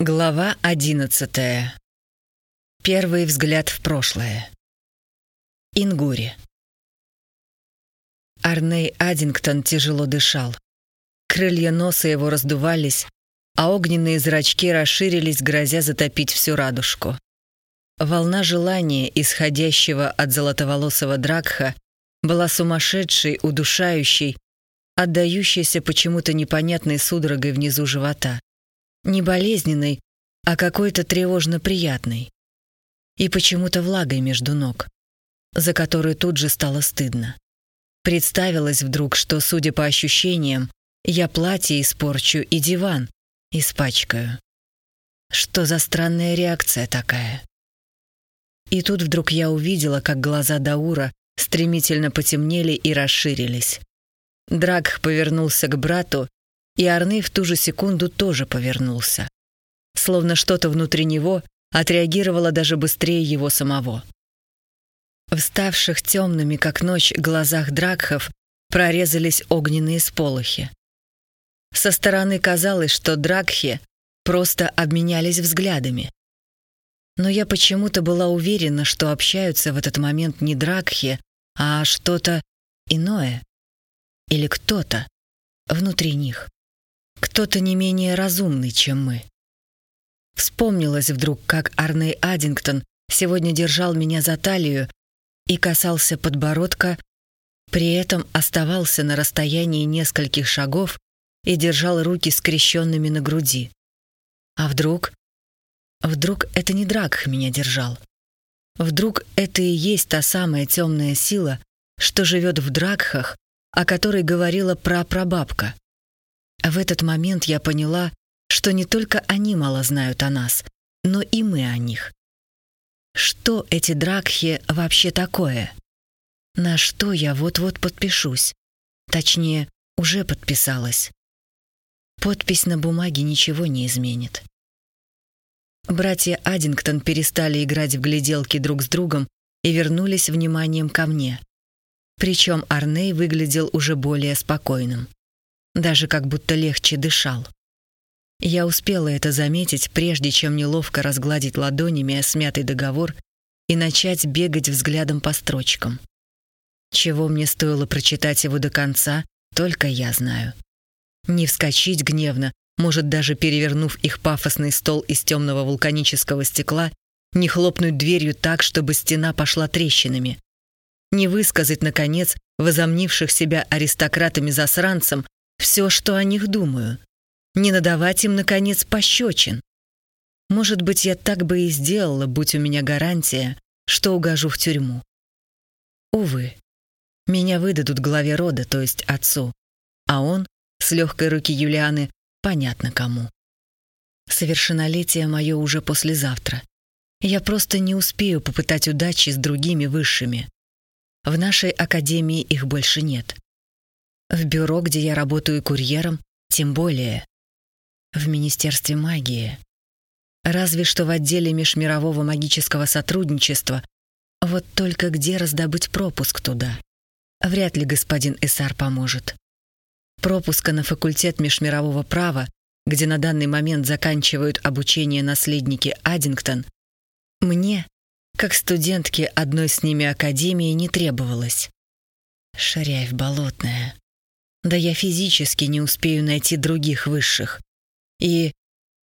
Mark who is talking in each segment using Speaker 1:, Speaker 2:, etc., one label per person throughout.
Speaker 1: Глава одиннадцатая. Первый взгляд в прошлое. Ингури. Арней Аддингтон тяжело дышал. Крылья носа его раздувались, а огненные зрачки расширились, грозя затопить всю радужку. Волна желания, исходящего от золотоволосого Дракха, была сумасшедшей, удушающей, отдающейся почему-то непонятной судорогой внизу живота не болезненной, а какой-то тревожно приятной. И почему-то влагой между ног, за которую тут же стало стыдно. Представилось вдруг, что, судя по ощущениям, я платье испорчу и диван испачкаю. Что за странная реакция такая? И тут вдруг я увидела, как глаза Даура стремительно потемнели и расширились. Драк повернулся к брату и Арны в ту же секунду тоже повернулся. Словно что-то внутри него отреагировало даже быстрее его самого. В ставших темными, как ночь, глазах Дракхов прорезались огненные сполохи. Со стороны казалось, что Дракхи просто обменялись взглядами. Но я почему-то была уверена, что общаются в этот момент не Дракхи, а что-то иное. Или кто-то внутри них кто-то не менее разумный, чем мы. Вспомнилось вдруг, как Арней Аддингтон сегодня держал меня за талию и касался подбородка, при этом оставался на расстоянии нескольких шагов и держал руки скрещенными на груди. А вдруг... Вдруг это не Дракх меня держал? Вдруг это и есть та самая темная сила, что живет в Дракхах, о которой говорила прапрабабка? В этот момент я поняла, что не только они мало знают о нас, но и мы о них. Что эти дракхи вообще такое? На что я вот-вот подпишусь? Точнее, уже подписалась. Подпись на бумаге ничего не изменит. Братья Аддингтон перестали играть в гляделки друг с другом и вернулись вниманием ко мне. Причем Арней выглядел уже более спокойным даже как будто легче дышал. Я успела это заметить, прежде чем неловко разгладить ладонями смятый договор и начать бегать взглядом по строчкам. Чего мне стоило прочитать его до конца, только я знаю. Не вскочить гневно, может, даже перевернув их пафосный стол из темного вулканического стекла, не хлопнуть дверью так, чтобы стена пошла трещинами. Не высказать, наконец, возомнивших себя аристократами-засранцам все, что о них думаю. Не надавать им, наконец, пощечин. Может быть, я так бы и сделала, будь у меня гарантия, что угожу в тюрьму. Увы, меня выдадут главе рода, то есть отцу, а он, с легкой руки Юлианы, понятно кому. Совершеннолетие мое уже послезавтра. Я просто не успею попытать удачи с другими высшими. В нашей академии их больше нет. В бюро, где я работаю курьером, тем более. В Министерстве магии. Разве что в отделе межмирового магического сотрудничества. Вот только где раздобыть пропуск туда? Вряд ли господин Эсар поможет. Пропуска на факультет межмирового права, где на данный момент заканчивают обучение наследники Аддингтон, мне, как студентке одной с ними академии, не требовалось. Шаряев болотная. Да я физически не успею найти других высших. И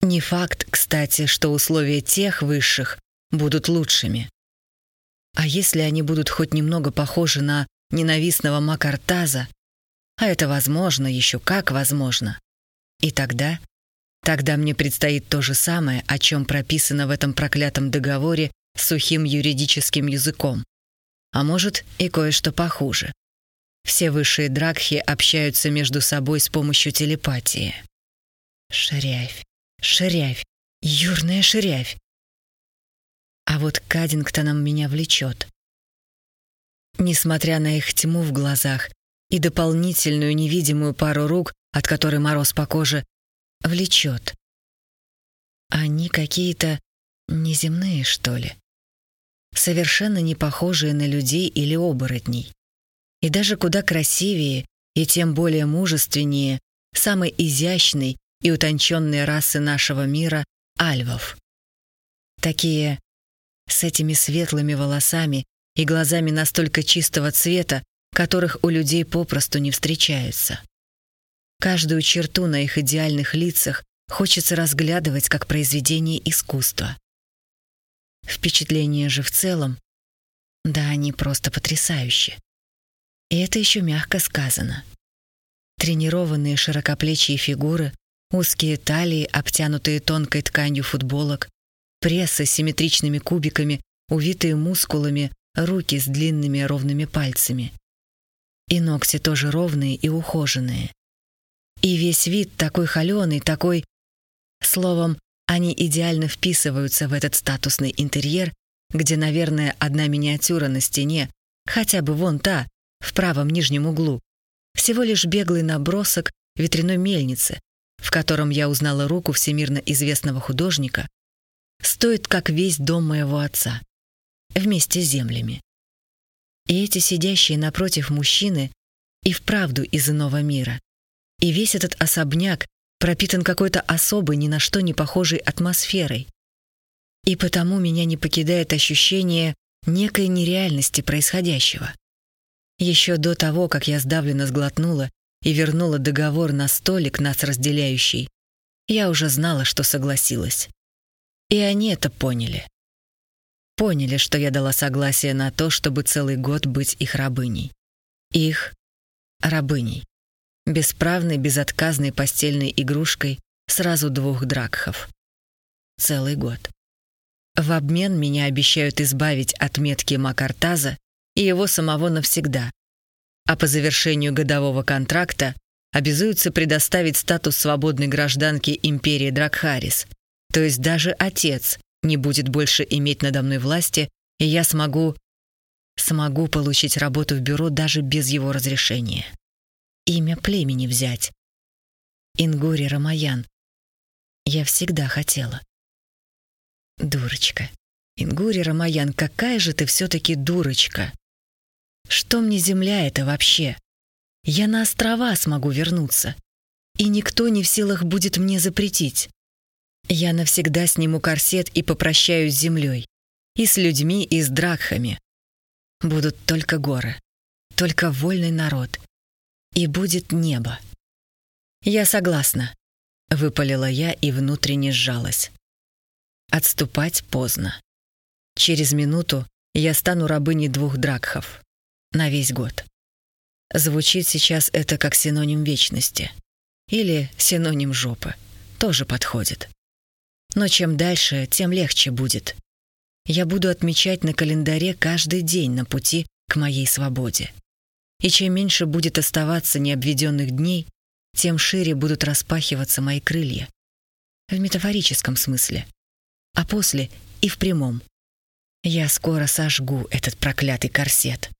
Speaker 1: не факт, кстати, что условия тех высших будут лучшими. А если они будут хоть немного похожи на ненавистного Макартаза, а это возможно, еще как возможно, и тогда, тогда мне предстоит то же самое, о чем прописано в этом проклятом договоре сухим юридическим языком. А может, и кое-что похуже. Все высшие дракхи общаются между собой с помощью телепатии. Ширявь, ширявь, юрная ширявь. А вот Каддингтоном меня влечет. Несмотря на их тьму в глазах и дополнительную невидимую пару рук, от которой мороз по коже, влечет. Они какие-то неземные, что ли? Совершенно не похожие на людей или оборотней и даже куда красивее и тем более мужественнее самой изящной и утонченной расы нашего мира альвов. Такие с этими светлыми волосами и глазами настолько чистого цвета, которых у людей попросту не встречается. Каждую черту на их идеальных лицах хочется разглядывать как произведение искусства. Впечатление же в целом, да, они просто потрясающие. И это еще мягко сказано. Тренированные широкоплечие фигуры, узкие талии, обтянутые тонкой тканью футболок, прессы с симметричными кубиками, увитые мускулами, руки с длинными ровными пальцами. И ногти тоже ровные и ухоженные. И весь вид такой холёный, такой... Словом, они идеально вписываются в этот статусный интерьер, где, наверное, одна миниатюра на стене, хотя бы вон та, в правом нижнем углу, всего лишь беглый набросок ветряной мельницы, в котором я узнала руку всемирно известного художника, стоит как весь дом моего отца, вместе с землями. И эти сидящие напротив мужчины и вправду из иного мира. И весь этот особняк пропитан какой-то особой, ни на что не похожей атмосферой. И потому меня не покидает ощущение некой нереальности происходящего. Еще до того, как я сдавленно сглотнула и вернула договор на столик, нас разделяющий, я уже знала, что согласилась. И они это поняли. Поняли, что я дала согласие на то, чтобы целый год быть их рабыней. Их рабыней бесправной, безотказной постельной игрушкой сразу двух дракхов. Целый год. В обмен меня обещают избавить от метки Макартаза и его самого навсегда, а по завершению годового контракта обязуются предоставить статус свободной гражданки империи Дракхарис, то есть даже отец не будет больше иметь надо мной власти, и я смогу... смогу получить работу в бюро даже без его разрешения имя племени взять. Ингури Рамаян. Я всегда хотела. Дурочка. Ингури Рамаян, какая же ты все-таки дурочка. Что мне земля это вообще? Я на острова смогу вернуться. И никто не в силах будет мне запретить. Я навсегда сниму корсет и попрощаюсь с землей. И с людьми, и с дракхами. Будут только горы. Только вольный народ и будет небо. Я согласна, выпалила я и внутренне сжалась. Отступать поздно. Через минуту я стану рабыней двух дракхов. На весь год. Звучит сейчас это как синоним вечности. Или синоним жопы. Тоже подходит. Но чем дальше, тем легче будет. Я буду отмечать на календаре каждый день на пути к моей свободе. И чем меньше будет оставаться необведенных дней, тем шире будут распахиваться мои крылья. В метафорическом смысле. А после и в прямом. Я скоро сожгу этот проклятый корсет.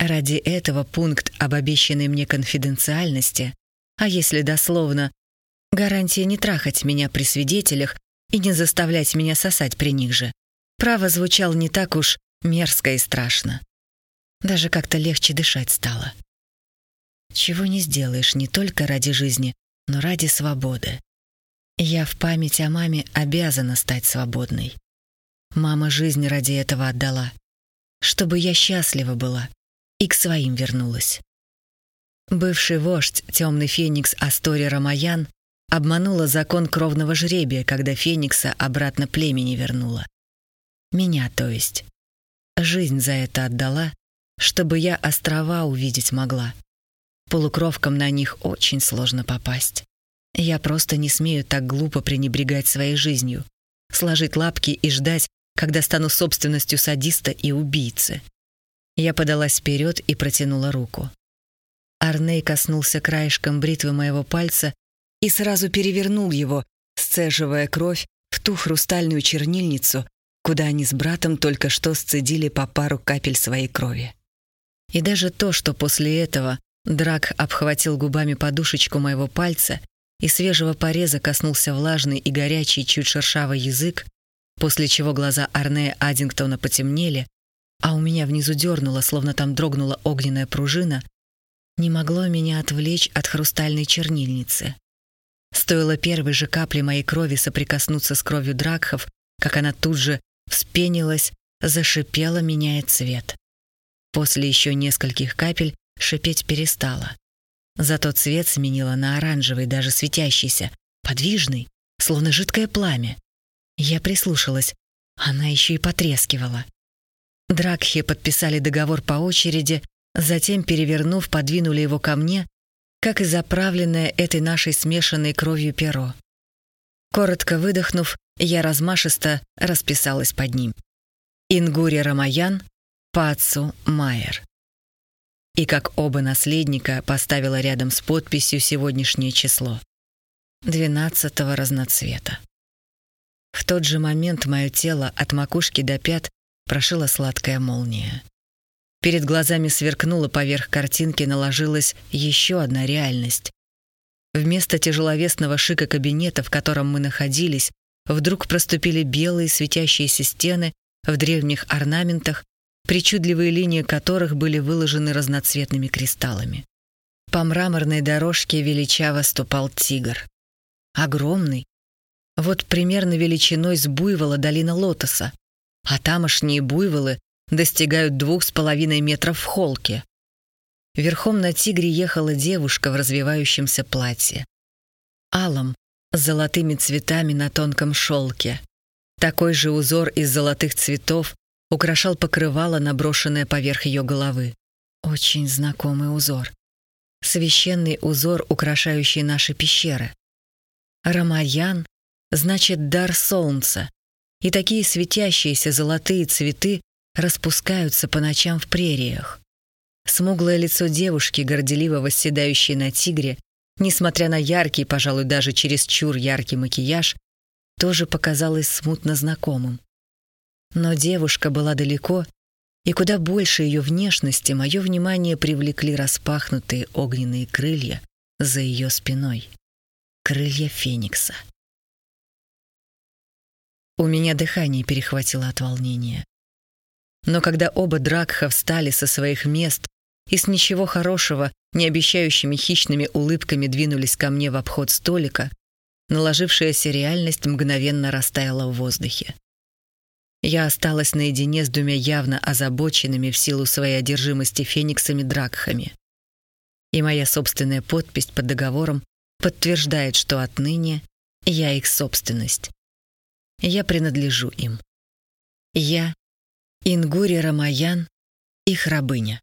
Speaker 1: Ради этого пункт об обещанной мне конфиденциальности, а если дословно, гарантия не трахать меня при свидетелях и не заставлять меня сосать при них же, право звучал не так уж мерзко и страшно. Даже как-то легче дышать стало. Чего не сделаешь не только ради жизни, но ради свободы. Я в память о маме обязана стать свободной. Мама жизнь ради этого отдала, чтобы я счастлива была и к своим вернулась. Бывший вождь, темный феникс Астори Рамаян, обманула закон кровного жребия, когда феникса обратно племени вернула. Меня, то есть. Жизнь за это отдала чтобы я острова увидеть могла. Полукровкам на них очень сложно попасть. Я просто не смею так глупо пренебрегать своей жизнью, сложить лапки и ждать, когда стану собственностью садиста и убийцы. Я подалась вперед и протянула руку. Арней коснулся краешком бритвы моего пальца и сразу перевернул его, сцеживая кровь в ту хрустальную чернильницу, куда они с братом только что сцедили по пару капель своей крови. И даже то, что после этого Драк обхватил губами подушечку моего пальца и свежего пореза коснулся влажный и горячий, чуть шершавый язык, после чего глаза Арне Аддингтона потемнели, а у меня внизу дернуло, словно там дрогнула огненная пружина, не могло меня отвлечь от хрустальной чернильницы. Стоило первой же капли моей крови соприкоснуться с кровью дракхов, как она тут же вспенилась, зашипела, меняя цвет. После еще нескольких капель шипеть перестала. Зато цвет сменила на оранжевый, даже светящийся, подвижный, словно жидкое пламя. Я прислушалась. Она еще и потрескивала. Дракхи подписали договор по очереди, затем, перевернув, подвинули его ко мне, как и заправленное этой нашей смешанной кровью перо. Коротко выдохнув, я размашисто расписалась под ним. Ингури Рамаян, Пацу Майер. И как оба наследника поставила рядом с подписью сегодняшнее число. Двенадцатого разноцвета. В тот же момент мое тело от макушки до пят прошила сладкая молния. Перед глазами сверкнула поверх картинки, наложилась еще одна реальность. Вместо тяжеловесного шика кабинета, в котором мы находились, вдруг проступили белые светящиеся стены в древних орнаментах, причудливые линии которых были выложены разноцветными кристаллами. По мраморной дорожке величаво ступал тигр. Огромный. Вот примерно величиной с буйвола долина лотоса, а тамошние буйволы достигают двух с половиной метров в холке. Верхом на тигре ехала девушка в развивающемся платье. Алом, с золотыми цветами на тонком шелке. Такой же узор из золотых цветов украшал покрывало, наброшенное поверх ее головы. Очень знакомый узор. Священный узор, украшающий наши пещеры. Рамаян значит дар солнца, и такие светящиеся золотые цветы распускаются по ночам в прериях. Смуглое лицо девушки, горделиво восседающей на тигре, несмотря на яркий, пожалуй, даже чересчур яркий макияж, тоже показалось смутно знакомым. Но девушка была далеко, и куда больше ее внешности мое внимание привлекли распахнутые огненные крылья за ее спиной. Крылья Феникса. У меня дыхание перехватило от волнения. Но когда оба Дракха встали со своих мест и с ничего хорошего, не обещающими хищными улыбками двинулись ко мне в обход столика, наложившаяся реальность мгновенно растаяла в воздухе. Я осталась наедине с двумя явно озабоченными в силу своей одержимости фениксами Дракхами. И моя собственная подпись под договором подтверждает, что отныне я их собственность. Я принадлежу им. Я Ингури Рамаян, их рабыня.